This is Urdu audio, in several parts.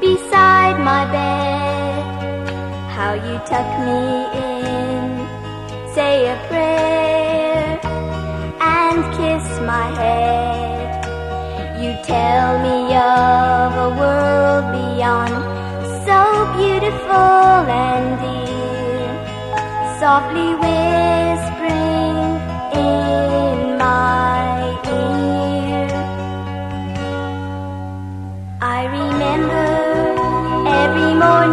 پیسائی مدر ہاؤ یو چکنی سفلی we M R money R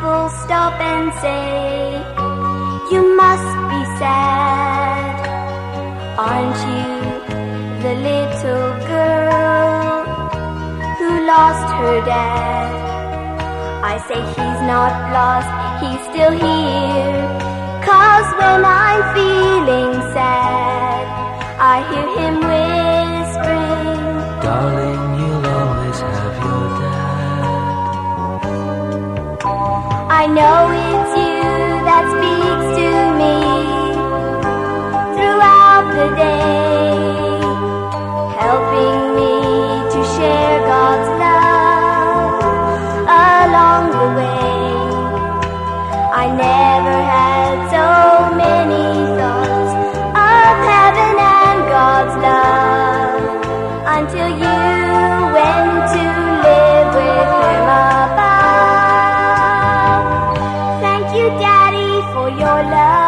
post you miss P set اور نو یولا